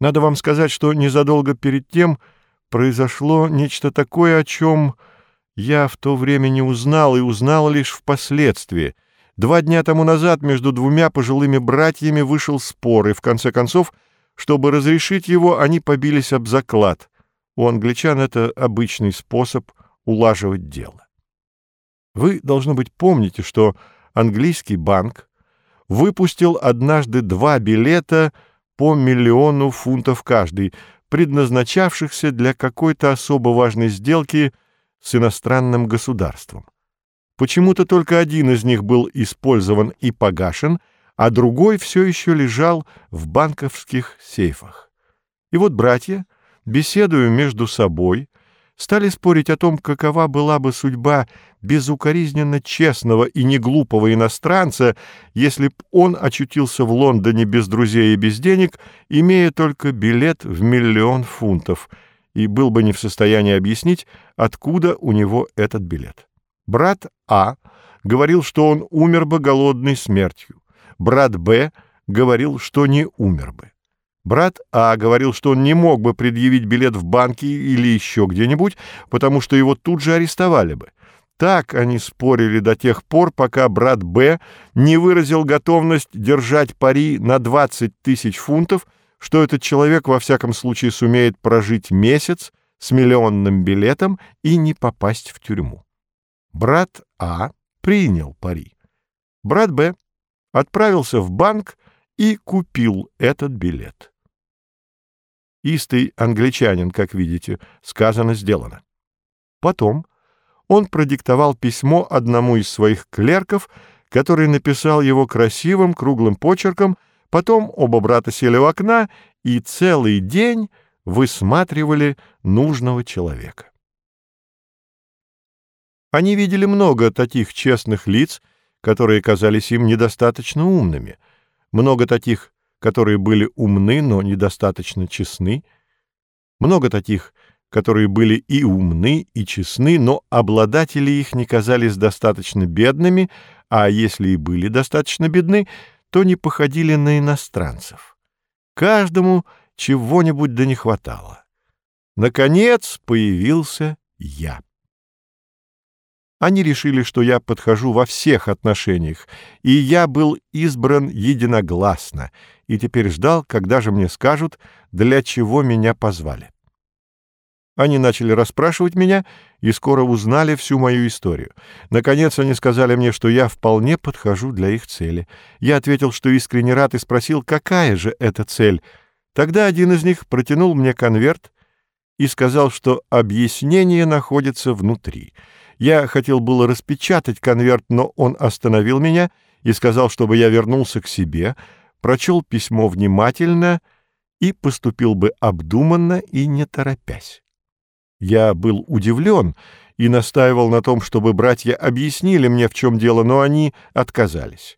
Надо вам сказать, что незадолго перед тем произошло нечто такое, о чем я в то время не узнал и узнал лишь впоследствии. Два дня тому назад между двумя пожилыми братьями вышел спор, и в конце концов, чтобы разрешить его, они побились об заклад. У англичан это обычный способ улаживать дело. Вы, должно быть, помните, что английский банк выпустил однажды два билета — по миллиону фунтов каждый, предназначавшихся для какой-то особо важной сделки с иностранным государством. Почему-то только один из них был использован и погашен, а другой все еще лежал в банковских сейфах. И вот братья, беседуя между собой, стали спорить о том, какова была бы судьба безукоризненно честного и неглупого иностранца, если б он очутился в Лондоне без друзей и без денег, имея только билет в миллион фунтов, и был бы не в состоянии объяснить, откуда у него этот билет. Брат А говорил, что он умер бы голодной смертью. Брат Б говорил, что не умер бы. Брат А говорил, что он не мог бы предъявить билет в банке или еще где-нибудь, потому что его тут же арестовали бы. Так они спорили до тех пор, пока брат Б не выразил готовность держать пари на 20 тысяч фунтов, что этот человек во всяком случае сумеет прожить месяц с миллионным билетом и не попасть в тюрьму. Брат А принял пари. Брат Б отправился в банк и купил этот билет. Истый англичанин, как видите, сказано, сделано. Потом он продиктовал письмо одному из своих клерков, который написал его красивым круглым почерком, потом оба брата сели у окна и целый день высматривали нужного человека. Они видели много таких честных лиц, которые казались им недостаточно умными, много таких которые были умны, но недостаточно честны, много таких, которые были и умны, и честны, но обладатели их не казались достаточно бедными, а если и были достаточно бедны, то не походили на иностранцев. Каждому чего-нибудь да не хватало. Наконец появился я. Они решили, что я подхожу во всех отношениях, и я был избран единогласно, и теперь ждал, когда же мне скажут, для чего меня позвали. Они начали расспрашивать меня и скоро узнали всю мою историю. Наконец они сказали мне, что я вполне подхожу для их цели. Я ответил, что искренне рад, и спросил, какая же это цель. Тогда один из них протянул мне конверт и сказал, что объяснение находится внутри — я хотел было распечатать конверт, но он остановил меня и сказал, чтобы я вернулся к себе, прочел письмо внимательно и поступил бы обдуманно и не торопясь. Я был удивлен и настаивал на том, чтобы братья объяснили мне, в чем дело, но они отказались.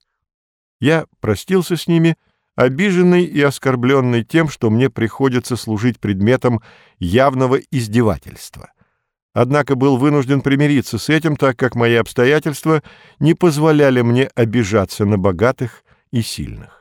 Я простился с ними, обиженный и оскорбленный тем, что мне приходится служить предметом явного издевательства — Однако был вынужден примириться с этим, так как мои обстоятельства не позволяли мне обижаться на богатых и сильных.